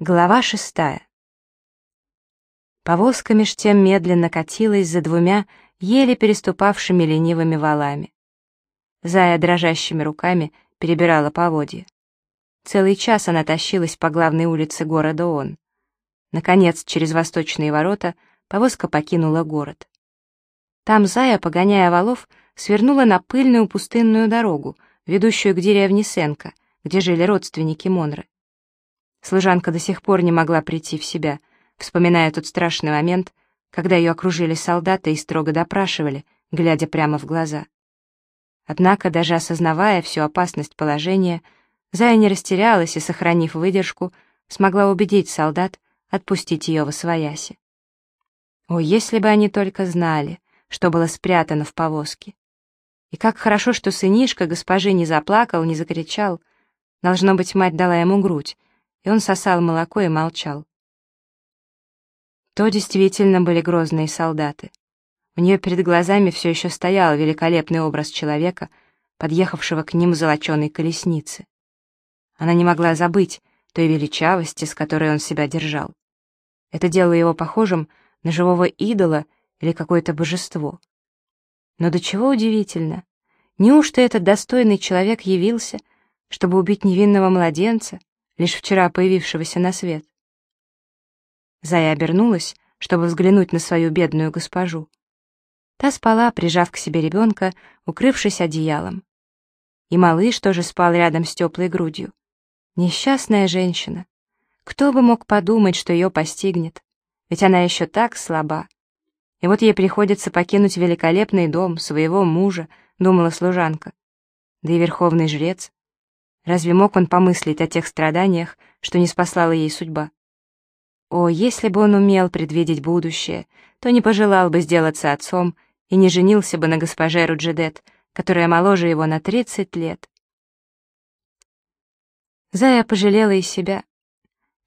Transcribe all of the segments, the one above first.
Глава шестая. Повозка меж тем медленно катилась за двумя еле переступавшими ленивыми валами. Зая дрожащими руками перебирала поводья. Целый час она тащилась по главной улице города Он. Наконец, через восточные ворота, повозка покинула город. Там Зая, погоняя валов, свернула на пыльную пустынную дорогу, ведущую к деревне Сенка, где жили родственники Монры. Служанка до сих пор не могла прийти в себя, вспоминая тот страшный момент, когда ее окружили солдаты и строго допрашивали, глядя прямо в глаза. Однако, даже осознавая всю опасность положения, Зая не растерялась и, сохранив выдержку, смогла убедить солдат отпустить ее во свояси. О, если бы они только знали, что было спрятано в повозке. И как хорошо, что сынишка госпожи не заплакал, не закричал. Должно быть, мать дала ему грудь, и он сосал молоко и молчал. То действительно были грозные солдаты. У нее перед глазами все еще стоял великолепный образ человека, подъехавшего к ним в золоченой колеснице. Она не могла забыть той величавости, с которой он себя держал. Это делало его похожим на живого идола или какое-то божество. Но до чего удивительно, неужто этот достойный человек явился, чтобы убить невинного младенца, лишь вчера появившегося на свет. Зая обернулась, чтобы взглянуть на свою бедную госпожу. Та спала, прижав к себе ребенка, укрывшись одеялом. И малыш тоже спал рядом с теплой грудью. Несчастная женщина. Кто бы мог подумать, что ее постигнет? Ведь она еще так слаба. И вот ей приходится покинуть великолепный дом своего мужа, думала служанка. Да и верховный жрец. Разве мог он помыслить о тех страданиях, что не спаслала ей судьба? О, если бы он умел предвидеть будущее, то не пожелал бы сделаться отцом и не женился бы на госпоже Руджедет, которая моложе его на 30 лет. Зая пожалела и себя.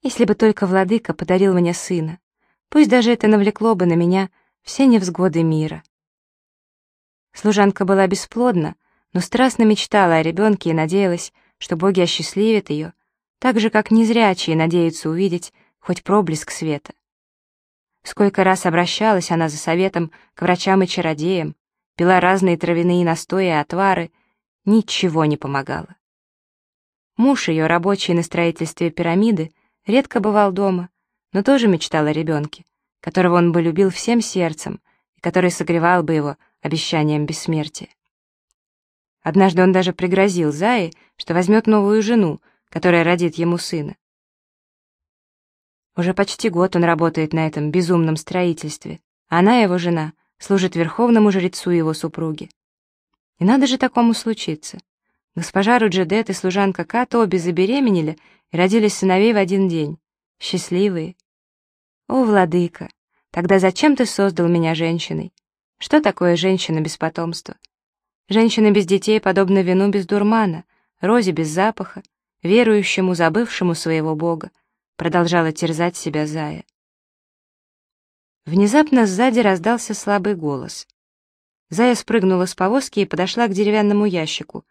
Если бы только владыка подарил мне сына, пусть даже это навлекло бы на меня все невзгоды мира. Служанка была бесплодна, но страстно мечтала о ребенке и надеялась, что боги осчастливят ее, так же, как незрячие надеются увидеть хоть проблеск света. Сколько раз обращалась она за советом к врачам и чародеям, пила разные травяные настои и отвары, ничего не помогало. Муж ее, рабочий на строительстве пирамиды, редко бывал дома, но тоже мечтал о ребенке, которого он бы любил всем сердцем и который согревал бы его обещанием бессмертия. Однажды он даже пригрозил Зае, что возьмет новую жену, которая родит ему сына. Уже почти год он работает на этом безумном строительстве, а она, его жена, служит верховному жрецу его супруги. И надо же такому случиться. Госпожа Руджедет и служанка Ката обе забеременели и родили сыновей в один день. Счастливые. О, владыка, тогда зачем ты создал меня женщиной? Что такое женщина без потомства? Женщина без детей подобна вину без дурмана, розе без запаха, верующему, забывшему своего Бога, продолжала терзать себя Зая. Внезапно сзади раздался слабый голос. Зая спрыгнула с повозки и подошла к деревянному ящику.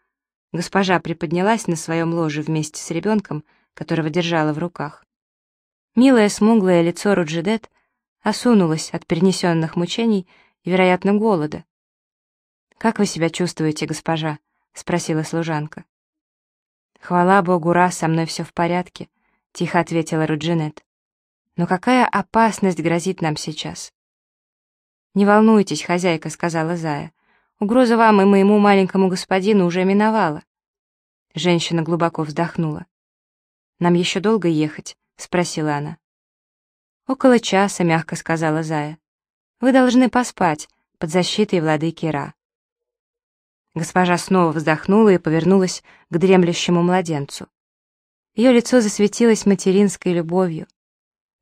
Госпожа приподнялась на своем ложе вместе с ребенком, которого держала в руках. Милое смуглое лицо Руджидет осунулось от перенесенных мучений и, вероятно, голода. «Как вы себя чувствуете, госпожа?» — спросила служанка. «Хвала богу, раз со мной все в порядке», — тихо ответила Руджинет. «Но какая опасность грозит нам сейчас?» «Не волнуйтесь, хозяйка», — сказала Зая. «Угроза вам и моему маленькому господину уже миновала». Женщина глубоко вздохнула. «Нам еще долго ехать?» — спросила она. «Около часа», — мягко сказала Зая. «Вы должны поспать под защитой владыки Ра». Госпожа снова вздохнула и повернулась к дремлющему младенцу. Ее лицо засветилось материнской любовью.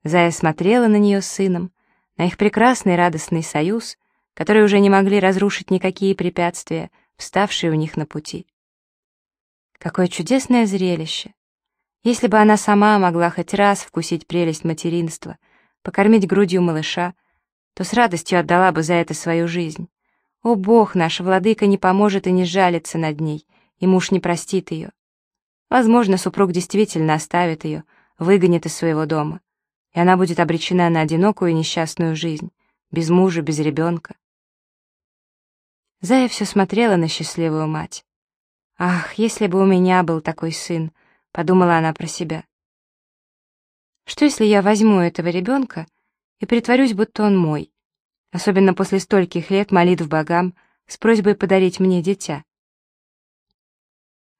Зая смотрела на нее с сыном, на их прекрасный радостный союз, который уже не могли разрушить никакие препятствия, вставшие у них на пути. Какое чудесное зрелище! Если бы она сама могла хоть раз вкусить прелесть материнства, покормить грудью малыша, то с радостью отдала бы за это свою жизнь. О, Бог наш, владыка не поможет и не жалится над ней, и муж не простит ее. Возможно, супруг действительно оставит ее, выгонит из своего дома, и она будет обречена на одинокую и несчастную жизнь, без мужа, без ребенка. Зая все смотрела на счастливую мать. «Ах, если бы у меня был такой сын!» — подумала она про себя. «Что, если я возьму этого ребенка и притворюсь, будто он мой, особенно после стольких лет молитв богам с просьбой подарить мне дитя?»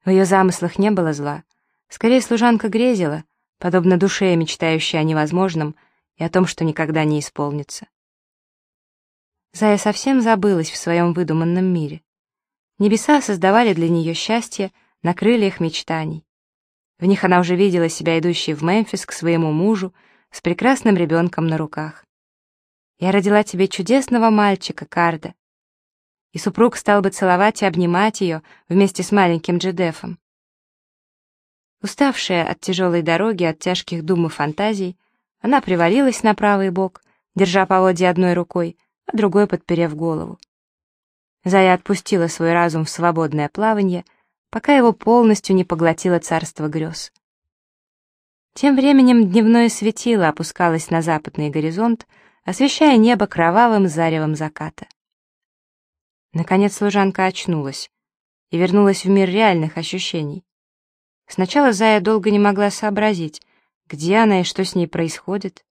В ее замыслах не было зла. Скорее, служанка грезила, подобно душе, мечтающей о невозможном и о том, что никогда не исполнится. Зая совсем забылась в своем выдуманном мире. Небеса создавали для нее счастье на крыльях мечтаний. В них она уже видела себя идущей в Мемфис к своему мужу с прекрасным ребенком на руках. «Я родила тебе чудесного мальчика, Карда». И супруг стал бы целовать и обнимать ее вместе с маленьким Джедефом. Уставшая от тяжелой дороги, от тяжких дум и фантазий, она привалилась на правый бок, держа поводья одной рукой, а другой подперев голову. Зая отпустила свой разум в свободное плавание, пока его полностью не поглотило царство грез. Тем временем дневное светило опускалось на западный горизонт, освещая небо кровавым заревом заката. Наконец служанка очнулась и вернулась в мир реальных ощущений. Сначала Зая долго не могла сообразить, где она и что с ней происходит.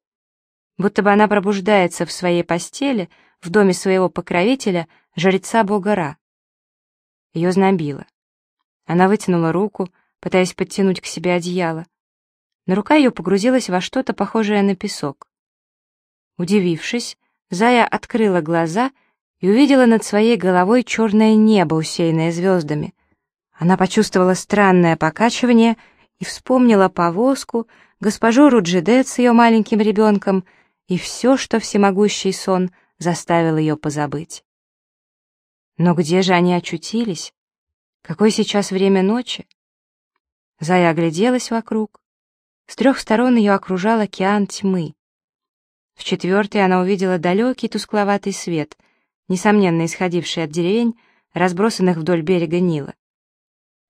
Будто бы она пробуждается в своей постели, в доме своего покровителя, жреца бога Ра. Ее знобило. Она вытянула руку, пытаясь подтянуть к себе одеяло, но рука ее погрузилась во что-то похожее на песок. Удивившись, Зая открыла глаза и увидела над своей головой черное небо, усеянное звездами. Она почувствовала странное покачивание и вспомнила повозку, госпожу Руджидет с ее маленьким ребенком и все, что всемогущий сон заставил ее позабыть. Но где же они очутились? Какое сейчас время ночи? Зая огляделась вокруг. С трех сторон ее окружал океан тьмы. В четвертой она увидела далекий тускловатый свет, несомненно исходивший от деревень, разбросанных вдоль берега Нила.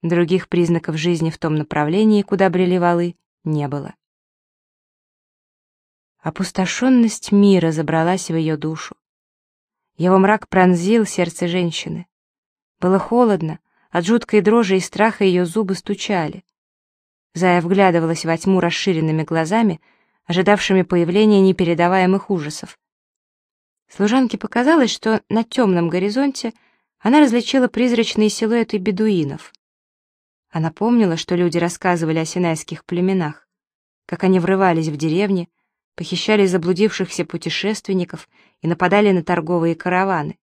Других признаков жизни в том направлении, куда брели валы, не было. Опустошенность мира забралась в ее душу. Его мрак пронзил сердце женщины. Было холодно, от жуткой дрожи и страха ее зубы стучали. Зая вглядывалась во тьму расширенными глазами, ожидавшими появления непередаваемых ужасов. Служанке показалось, что на темном горизонте она различила призрачные силуэты бедуинов. Она помнила, что люди рассказывали о синайских племенах, как они врывались в деревни, похищали заблудившихся путешественников и нападали на торговые караваны.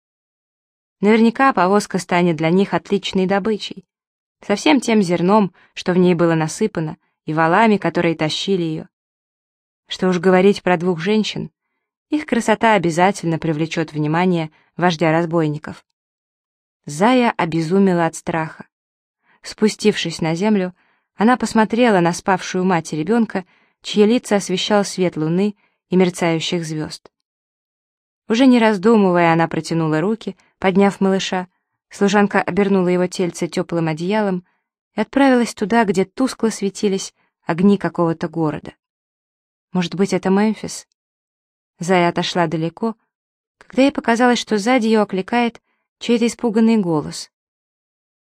Наверняка повозка станет для них отличной добычей, со всем тем зерном, что в ней было насыпано, и валами, которые тащили ее. Что уж говорить про двух женщин, их красота обязательно привлечет внимание вождя разбойников. Зая обезумела от страха. Спустившись на землю, она посмотрела на спавшую мать и ребенка чьи лица освещал свет луны и мерцающих звезд. Уже не раздумывая, она протянула руки, подняв малыша, служанка обернула его тельце теплым одеялом и отправилась туда, где тускло светились огни какого-то города. Может быть, это Мемфис? Зая отошла далеко, когда ей показалось, что сзади ее окликает чей-то испуганный голос.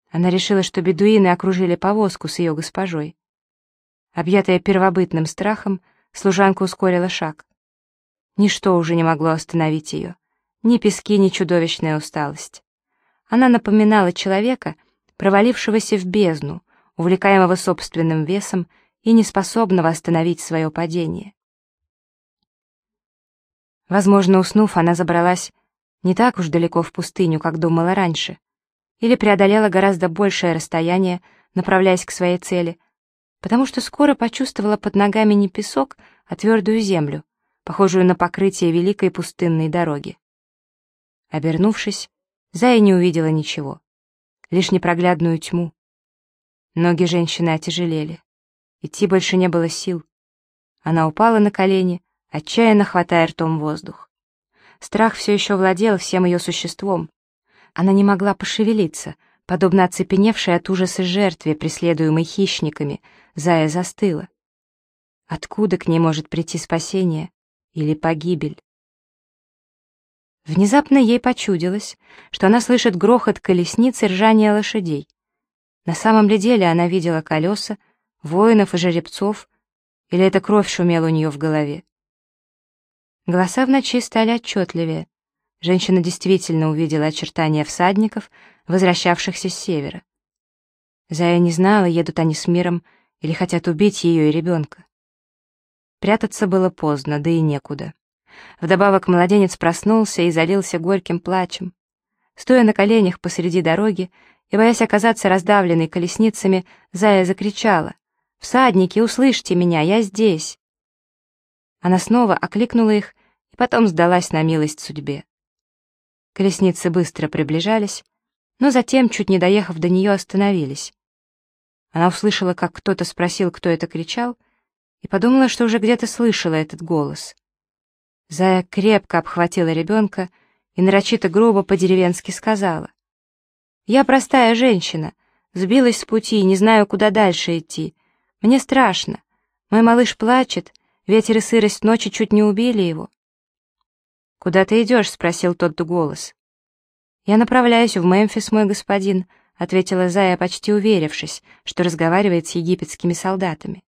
Она решила, что бедуины окружили повозку с ее госпожой. Объятая первобытным страхом, служанка ускорила шаг. Ничто уже не могло остановить ее. Ни пески, ни чудовищная усталость. Она напоминала человека, провалившегося в бездну, увлекаемого собственным весом и неспособного остановить свое падение. Возможно, уснув, она забралась не так уж далеко в пустыню, как думала раньше, или преодолела гораздо большее расстояние, направляясь к своей цели, потому что скоро почувствовала под ногами не песок, а твердую землю, похожую на покрытие великой пустынной дороги. Обернувшись, Зая не увидела ничего, лишь непроглядную тьму. Ноги женщины отяжелели. Идти больше не было сил. Она упала на колени, отчаянно хватая ртом воздух. Страх все еще владел всем ее существом. Она не могла пошевелиться, подобно оцепеневшей от ужаса жертве, преследуемой хищниками, Зая застыла. Откуда к ней может прийти спасение или погибель? Внезапно ей почудилось, что она слышит грохот колесниц и ржание лошадей. На самом ли деле она видела колеса, воинов и жеребцов, или эта кровь шумела у нее в голове? Голоса в ночи стали отчетливее. Женщина действительно увидела очертания всадников, возвращавшихся с севера. Зая не знала, едут они с миром или хотят убить ее и ребенка. Прятаться было поздно, да и некуда. Вдобавок младенец проснулся и залился горьким плачем. Стоя на коленях посреди дороги и боясь оказаться раздавленной колесницами, Зая закричала «Всадники, услышьте меня, я здесь!» Она снова окликнула их и потом сдалась на милость судьбе. Колесницы быстро приближались, но затем, чуть не доехав до нее, остановились. Она услышала, как кто-то спросил, кто это кричал, и подумала, что уже где-то слышала этот голос. Зая крепко обхватила ребенка и нарочито грубо по-деревенски сказала. «Я простая женщина, сбилась с пути, не знаю, куда дальше идти. Мне страшно. Мой малыш плачет, ветер и сырость ночи чуть не убили его». «Куда ты идешь?» — спросил тот голос. «Я направляюсь в Мемфис, мой господин», — ответила Зая, почти уверившись, что разговаривает с египетскими солдатами.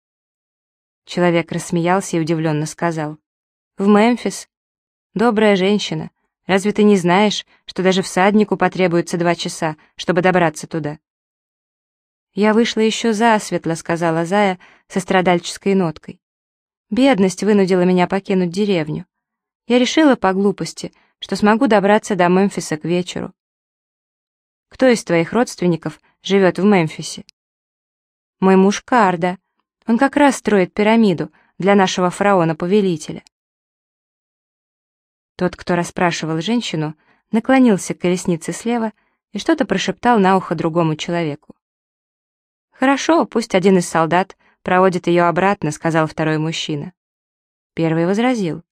Человек рассмеялся и удивленно сказал. «В Мемфис? Добрая женщина, разве ты не знаешь, что даже всаднику потребуется два часа, чтобы добраться туда?» «Я вышла еще засветло», — сказала Зая со страдальческой ноткой. «Бедность вынудила меня покинуть деревню. Я решила по глупости — что смогу добраться до Мемфиса к вечеру. Кто из твоих родственников живет в Мемфисе? Мой муж Карда. Он как раз строит пирамиду для нашего фараона-повелителя. Тот, кто расспрашивал женщину, наклонился к колеснице слева и что-то прошептал на ухо другому человеку. «Хорошо, пусть один из солдат проводит ее обратно», — сказал второй мужчина. Первый возразил.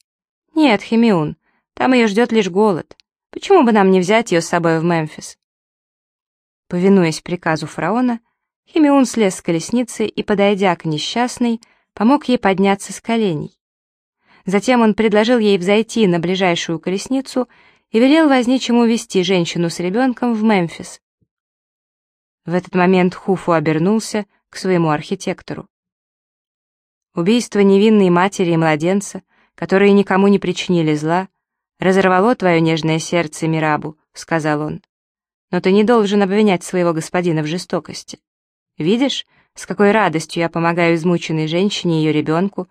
«Нет, Химиун, там ее ждет лишь голод. Почему бы нам не взять ее с собой в Мемфис?» Повинуясь приказу фараона, Химеун слез с колесницы и, подойдя к несчастной, помог ей подняться с коленей. Затем он предложил ей взойти на ближайшую колесницу и велел возничему вести женщину с ребенком в Мемфис. В этот момент Хуфу обернулся к своему архитектору. Убийство невинной матери и младенца, которые никому не причинили зла, разорвало твое нежное сердце, Мирабу», — сказал он. «Но ты не должен обвинять своего господина в жестокости. Видишь, с какой радостью я помогаю измученной женщине и ее ребенку,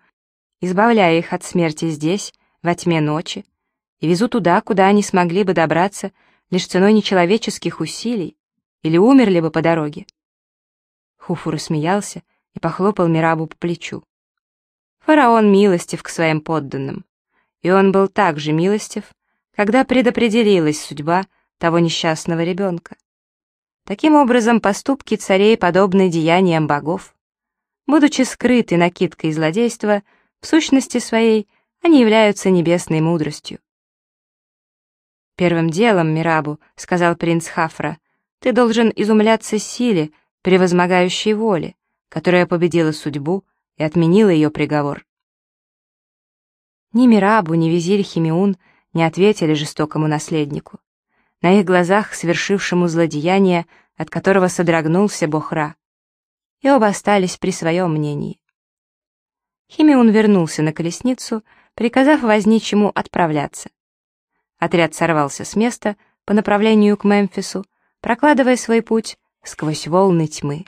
избавляя их от смерти здесь, во тьме ночи, и везу туда, куда они смогли бы добраться лишь ценой нечеловеческих усилий, или умерли бы по дороге». Хуфу рассмеялся и похлопал Мирабу по плечу. Фараон милостив к своим подданным и он был так же милостив, когда предопределилась судьба того несчастного ребенка. Таким образом, поступки царей подобны деяниям богов. Будучи скрыты накидкой злодейства, в сущности своей они являются небесной мудростью. «Первым делом, Мирабу, — сказал принц Хафра, — ты должен изумляться силе, превозмогающей воле, которая победила судьбу и отменила ее приговор. Ни Мирабу, ни визирь Химиун не ответили жестокому наследнику. На их глазах свершившему злодеяние, от которого содрогнулся Бохра. И оба остались при своем мнении. Химиун вернулся на колесницу, приказав возничему отправляться. Отряд сорвался с места по направлению к Мемфису, прокладывая свой путь сквозь волны тьмы.